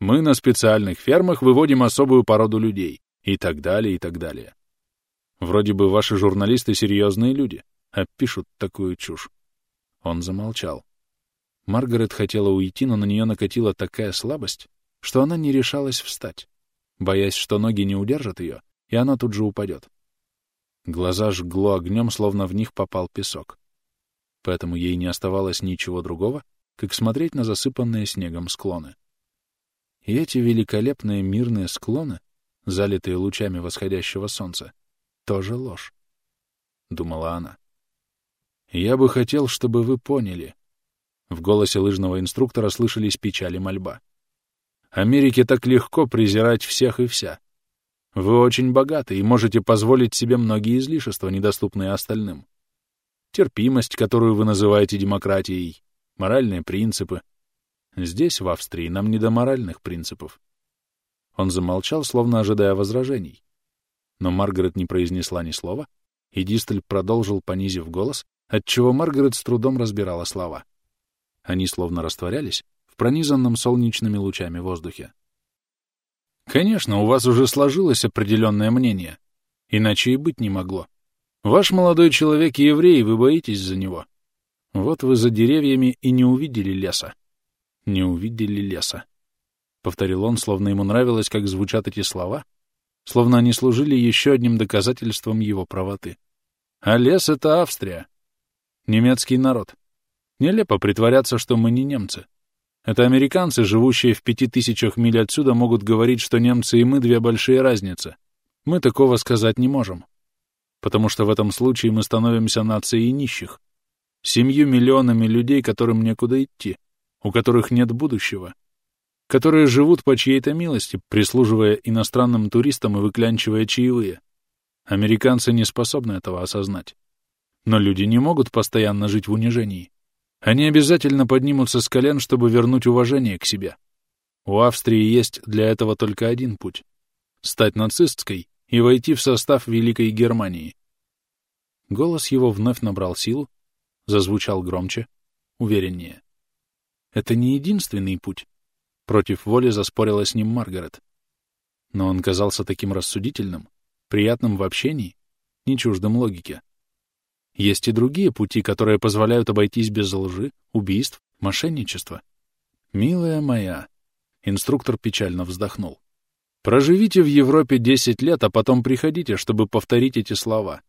Мы на специальных фермах выводим особую породу людей. И так далее, и так далее. Вроде бы ваши журналисты серьезные люди, а пишут такую чушь. Он замолчал. Маргарет хотела уйти, но на нее накатила такая слабость, что она не решалась встать, боясь, что ноги не удержат ее, и она тут же упадет. Глаза жгло огнем, словно в них попал песок. Поэтому ей не оставалось ничего другого, как смотреть на засыпанные снегом склоны. И эти великолепные мирные склоны, залитые лучами восходящего солнца, тоже ложь, — думала она. «Я бы хотел, чтобы вы поняли». В голосе лыжного инструктора слышались печаль и мольба. «Америке так легко презирать всех и вся. Вы очень богаты и можете позволить себе многие излишества, недоступные остальным. Терпимость, которую вы называете демократией, моральные принципы. Здесь, в Австрии, нам не до моральных принципов. Он замолчал, словно ожидая возражений. Но Маргарет не произнесла ни слова, и Дистель продолжил, понизив голос, отчего Маргарет с трудом разбирала слова. Они словно растворялись в пронизанном солнечными лучами воздухе. Конечно, у вас уже сложилось определенное мнение. Иначе и быть не могло. Ваш молодой человек еврей, вы боитесь за него. Вот вы за деревьями и не увидели леса. Не увидели леса. Повторил он, словно ему нравилось, как звучат эти слова, словно они служили еще одним доказательством его правоты. А лес — это Австрия. Немецкий народ. Нелепо притворяться, что мы не немцы. Это американцы, живущие в пяти тысячах миль отсюда, могут говорить, что немцы и мы — две большие разницы. Мы такого сказать не можем. Потому что в этом случае мы становимся нацией нищих. Семью миллионами людей, которым некуда идти, у которых нет будущего, которые живут по чьей-то милости, прислуживая иностранным туристам и выклянчивая чаевые. Американцы не способны этого осознать. Но люди не могут постоянно жить в унижении. Они обязательно поднимутся с колен, чтобы вернуть уважение к себе. У Австрии есть для этого только один путь — стать нацистской и войти в состав Великой Германии. Голос его вновь набрал силу, зазвучал громче, увереннее. Это не единственный путь. Против воли заспорила с ним Маргарет. Но он казался таким рассудительным, приятным в общении, не чуждым логике. Есть и другие пути, которые позволяют обойтись без лжи, убийств, мошенничества. «Милая моя», — инструктор печально вздохнул, — «проживите в Европе 10 лет, а потом приходите, чтобы повторить эти слова,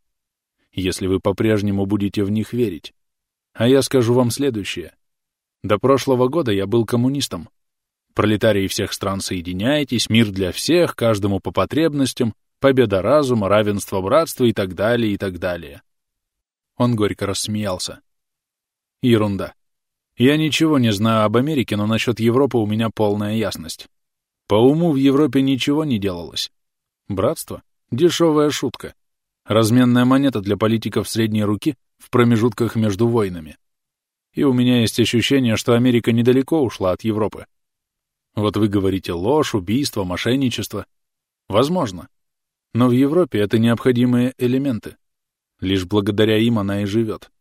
если вы по-прежнему будете в них верить. А я скажу вам следующее. До прошлого года я был коммунистом. Пролетарии всех стран соединяйтесь, мир для всех, каждому по потребностям, победа разума, равенство братства и так далее, и так далее. Он горько рассмеялся. Ерунда. Я ничего не знаю об Америке, но насчет Европы у меня полная ясность. По уму в Европе ничего не делалось. Братство — дешевая шутка. Разменная монета для политиков средней руки в промежутках между войнами. И у меня есть ощущение, что Америка недалеко ушла от Европы. Вот вы говорите ложь, убийство, мошенничество. Возможно. Но в Европе это необходимые элементы. Лишь благодаря им она и живет.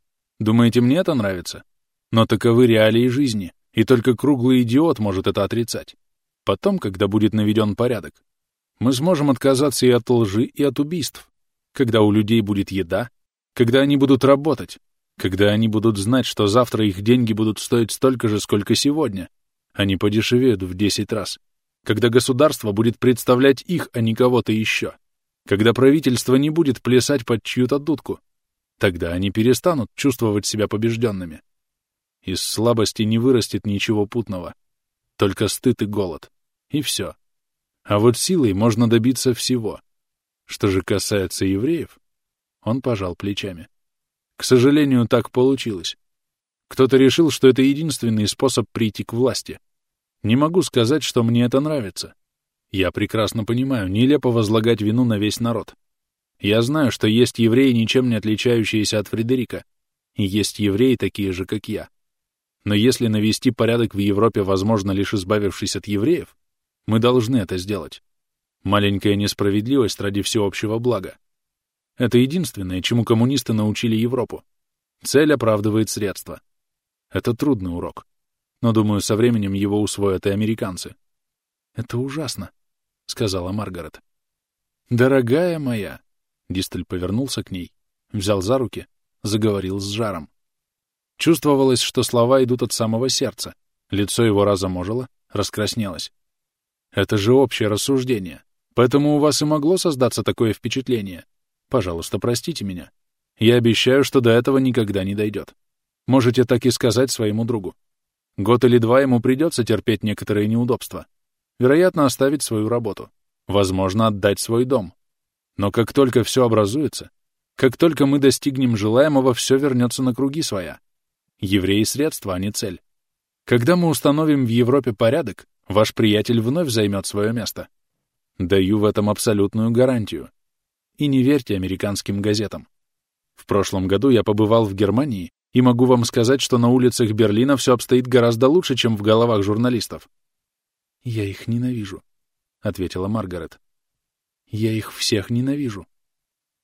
Думаете, мне это нравится? Но таковы реалии жизни, и только круглый идиот может это отрицать. Потом, когда будет наведен порядок, мы сможем отказаться и от лжи, и от убийств. Когда у людей будет еда, когда они будут работать, когда они будут знать, что завтра их деньги будут стоить столько же, сколько сегодня, они подешевеют в 10 раз, когда государство будет представлять их, а не кого-то еще когда правительство не будет плясать под чью-то дудку. Тогда они перестанут чувствовать себя побежденными. Из слабости не вырастет ничего путного, только стыд и голод. И все. А вот силой можно добиться всего. Что же касается евреев, он пожал плечами. К сожалению, так получилось. Кто-то решил, что это единственный способ прийти к власти. Не могу сказать, что мне это нравится. Я прекрасно понимаю, нелепо возлагать вину на весь народ. Я знаю, что есть евреи, ничем не отличающиеся от Фредерика, и есть евреи, такие же, как я. Но если навести порядок в Европе возможно, лишь избавившись от евреев, мы должны это сделать. Маленькая несправедливость ради всеобщего блага. Это единственное, чему коммунисты научили Европу. Цель оправдывает средства. Это трудный урок. Но, думаю, со временем его усвоят и американцы. «Это ужасно», — сказала Маргарет. «Дорогая моя!» — Дистель повернулся к ней, взял за руки, заговорил с жаром. Чувствовалось, что слова идут от самого сердца. Лицо его разом ожило, раскраснелось. Это же общее рассуждение. Поэтому у вас и могло создаться такое впечатление. Пожалуйста, простите меня. Я обещаю, что до этого никогда не дойдет. Можете так и сказать своему другу. Год или два ему придется терпеть некоторые неудобства. Вероятно, оставить свою работу. Возможно, отдать свой дом. Но как только все образуется, как только мы достигнем желаемого, все вернется на круги своя. Евреи — средства, а не цель. Когда мы установим в Европе порядок, ваш приятель вновь займет свое место. Даю в этом абсолютную гарантию. И не верьте американским газетам. В прошлом году я побывал в Германии и могу вам сказать, что на улицах Берлина все обстоит гораздо лучше, чем в головах журналистов. «Я их ненавижу», — ответила Маргарет. «Я их всех ненавижу».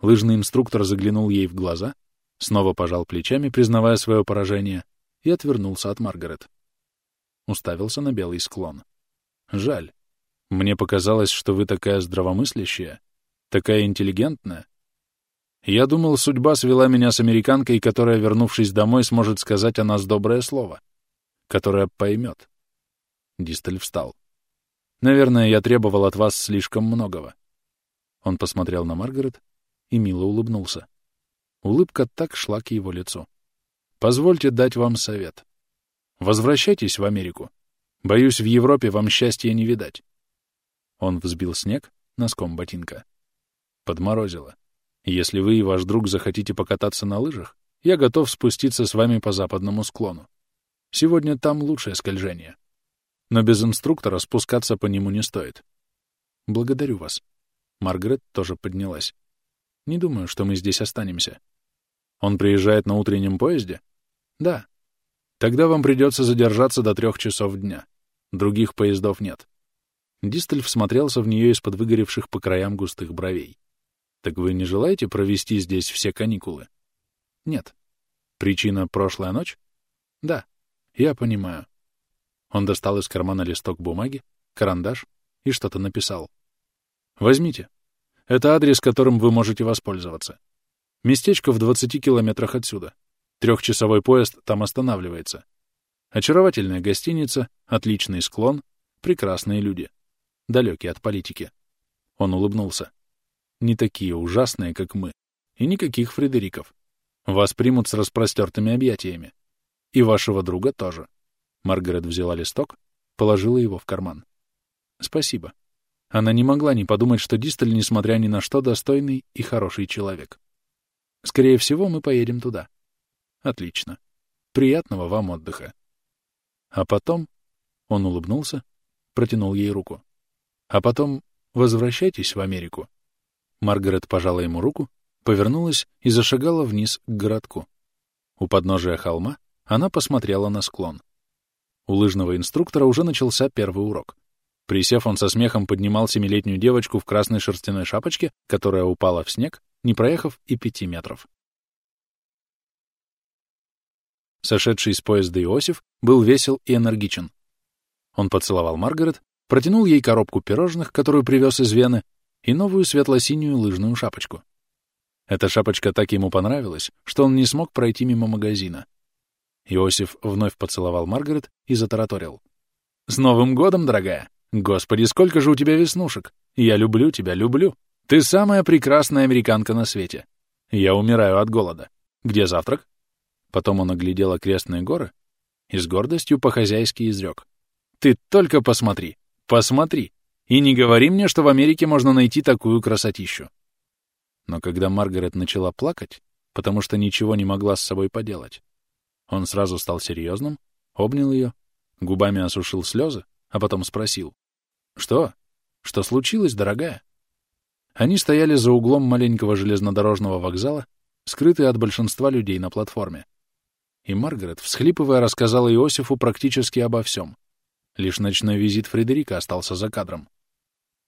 Лыжный инструктор заглянул ей в глаза, снова пожал плечами, признавая свое поражение, и отвернулся от Маргарет. Уставился на белый склон. «Жаль. Мне показалось, что вы такая здравомыслящая, такая интеллигентная. Я думал, судьба свела меня с американкой, которая, вернувшись домой, сможет сказать о нас доброе слово, которая поймет». Дистель встал. «Наверное, я требовал от вас слишком многого». Он посмотрел на Маргарет и мило улыбнулся. Улыбка так шла к его лицу. «Позвольте дать вам совет. Возвращайтесь в Америку. Боюсь, в Европе вам счастья не видать». Он взбил снег носком ботинка. Подморозило. Если вы и ваш друг захотите покататься на лыжах, я готов спуститься с вами по западному склону. Сегодня там лучшее скольжение. Но без инструктора спускаться по нему не стоит. Благодарю вас. Маргарет тоже поднялась. Не думаю, что мы здесь останемся. Он приезжает на утреннем поезде? Да. Тогда вам придется задержаться до трех часов дня. Других поездов нет. Дистель всмотрелся в нее из-под выгоревших по краям густых бровей. Так вы не желаете провести здесь все каникулы? Нет. Причина — прошлая ночь? Да. Я понимаю. Он достал из кармана листок бумаги, карандаш и что-то написал. Возьмите. Это адрес, которым вы можете воспользоваться. Местечко в 20 километрах отсюда. Трехчасовой поезд там останавливается. Очаровательная гостиница, отличный склон, прекрасные люди. Далекие от политики. Он улыбнулся. Не такие ужасные, как мы. И никаких Фредериков. Вас примут с распростертыми объятиями. И вашего друга тоже. Маргарет взяла листок, положила его в карман. Спасибо. Она не могла не подумать, что Дисталь, несмотря ни на что, достойный и хороший человек. Скорее всего, мы поедем туда. Отлично. Приятного вам отдыха. А потом... Он улыбнулся, протянул ей руку. А потом возвращайтесь в Америку. Маргарет пожала ему руку, повернулась и зашагала вниз к городку. У подножия холма она посмотрела на склон. У лыжного инструктора уже начался первый урок. Присев, он со смехом поднимал семилетнюю девочку в красной шерстяной шапочке, которая упала в снег, не проехав и пяти метров. Сошедший из поезда Иосиф был весел и энергичен. Он поцеловал Маргарет, протянул ей коробку пирожных, которую привез из Вены, и новую светло-синюю лыжную шапочку. Эта шапочка так ему понравилась, что он не смог пройти мимо магазина. Иосиф вновь поцеловал Маргарет и затараторил. «С Новым годом, дорогая! Господи, сколько же у тебя веснушек! Я люблю тебя, люблю! Ты самая прекрасная американка на свете. Я умираю от голода. Где завтрак? Потом он оглядел окрестные горы и с гордостью по-хозяйски изрек. Ты только посмотри, посмотри, и не говори мне, что в Америке можно найти такую красотищу. Но когда Маргарет начала плакать, потому что ничего не могла с собой поделать, Он сразу стал серьезным, обнял ее, губами осушил слезы, а потом спросил. «Что? Что случилось, дорогая?» Они стояли за углом маленького железнодорожного вокзала, скрытые от большинства людей на платформе. И Маргарет, всхлипывая, рассказала Иосифу практически обо всем. Лишь ночной визит Фредерика остался за кадром.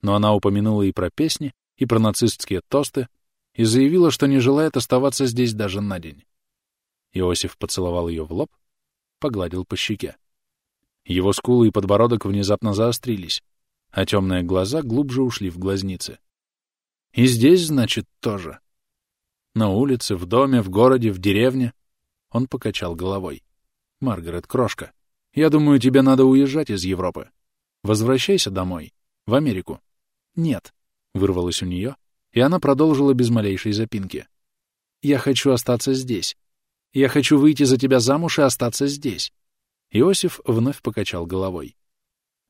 Но она упомянула и про песни, и про нацистские тосты, и заявила, что не желает оставаться здесь даже на день. Иосиф поцеловал ее в лоб, погладил по щеке. Его скулы и подбородок внезапно заострились, а темные глаза глубже ушли в глазницы. И здесь, значит, тоже. На улице, в доме, в городе, в деревне. Он покачал головой. Маргарет, крошка, я думаю, тебе надо уезжать из Европы. Возвращайся домой, в Америку. Нет, вырвалось у нее, и она продолжила без малейшей запинки. Я хочу остаться здесь. Я хочу выйти за тебя замуж и остаться здесь. Иосиф вновь покачал головой.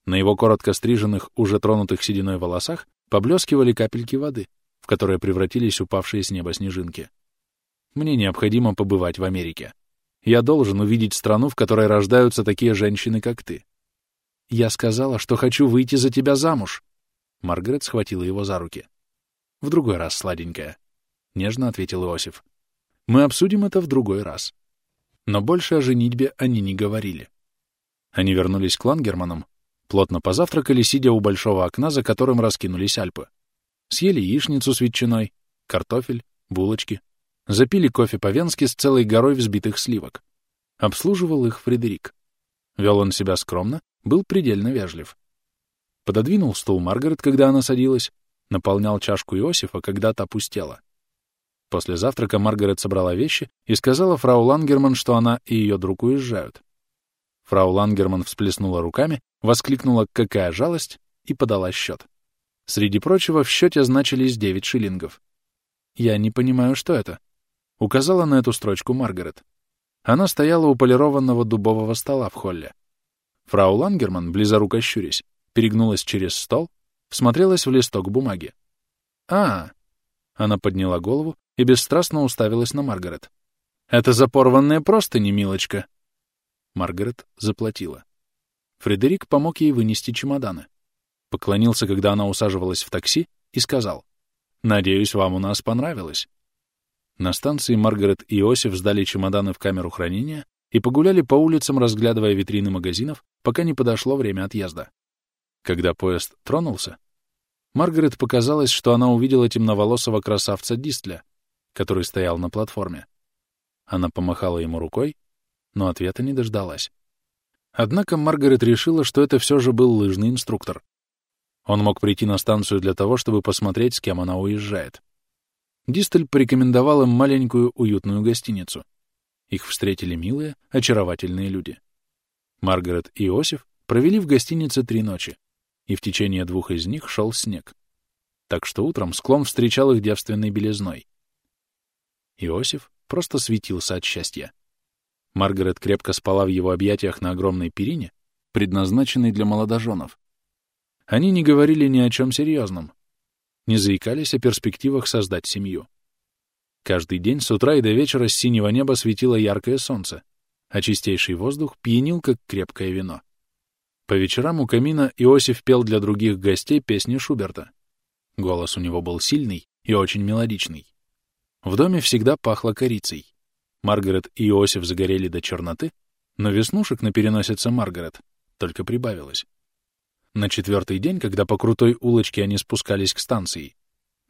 На его коротко стриженных, уже тронутых сединой волосах поблескивали капельки воды, в которые превратились упавшие с неба снежинки. Мне необходимо побывать в Америке. Я должен увидеть страну, в которой рождаются такие женщины, как ты. Я сказала, что хочу выйти за тебя замуж. Маргарет схватила его за руки. В другой раз, сладенькая. Нежно ответил Иосиф. Мы обсудим это в другой раз. Но больше о женитьбе они не говорили. Они вернулись к Лангерманам, плотно позавтракали, сидя у большого окна, за которым раскинулись Альпы. Съели яичницу с ветчиной, картофель, булочки. Запили кофе по-венски с целой горой взбитых сливок. Обслуживал их Фредерик. Вел он себя скромно, был предельно вежлив. Пододвинул стул Маргарет, когда она садилась, наполнял чашку Иосифа, когда та пустела. После завтрака Маргарет собрала вещи и сказала фрау Лангерман, что она и ее друг уезжают. Фрау Лангерман всплеснула руками, воскликнула «какая жалость» и подала счет. Среди прочего, в счете значились 9 шиллингов. «Я не понимаю, что это», — указала на эту строчку Маргарет. Она стояла у полированного дубового стола в холле. Фрау Лангерман, близоруко щурясь, перегнулась через стол, всмотрелась в листок бумаги. «А, она подняла голову и бесстрастно уставилась на Маргарет. «Это за порванные простыни, милочка!» Маргарет заплатила. Фредерик помог ей вынести чемоданы. Поклонился, когда она усаживалась в такси, и сказал, «Надеюсь, вам у нас понравилось». На станции Маргарет и Иосиф сдали чемоданы в камеру хранения и погуляли по улицам, разглядывая витрины магазинов, пока не подошло время отъезда. Когда поезд тронулся, Маргарет показалось, что она увидела темноволосого красавца Дистля, который стоял на платформе. Она помахала ему рукой, но ответа не дождалась. Однако Маргарет решила, что это все же был лыжный инструктор. Он мог прийти на станцию для того, чтобы посмотреть, с кем она уезжает. Дистель порекомендовал им маленькую уютную гостиницу. Их встретили милые, очаровательные люди. Маргарет и Иосиф провели в гостинице три ночи и в течение двух из них шел снег. Так что утром склон встречал их девственной белизной. Иосиф просто светился от счастья. Маргарет крепко спала в его объятиях на огромной перине, предназначенной для молодоженов. Они не говорили ни о чем серьезном, не заикались о перспективах создать семью. Каждый день с утра и до вечера с синего неба светило яркое солнце, а чистейший воздух пьянил, как крепкое вино. По вечерам у камина Иосиф пел для других гостей песни Шуберта. Голос у него был сильный и очень мелодичный. В доме всегда пахло корицей. Маргарет и Иосиф загорели до черноты, но веснушек на переносице Маргарет только прибавилось. На четвертый день, когда по крутой улочке они спускались к станции,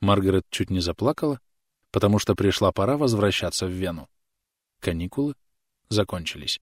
Маргарет чуть не заплакала, потому что пришла пора возвращаться в Вену. Каникулы закончились.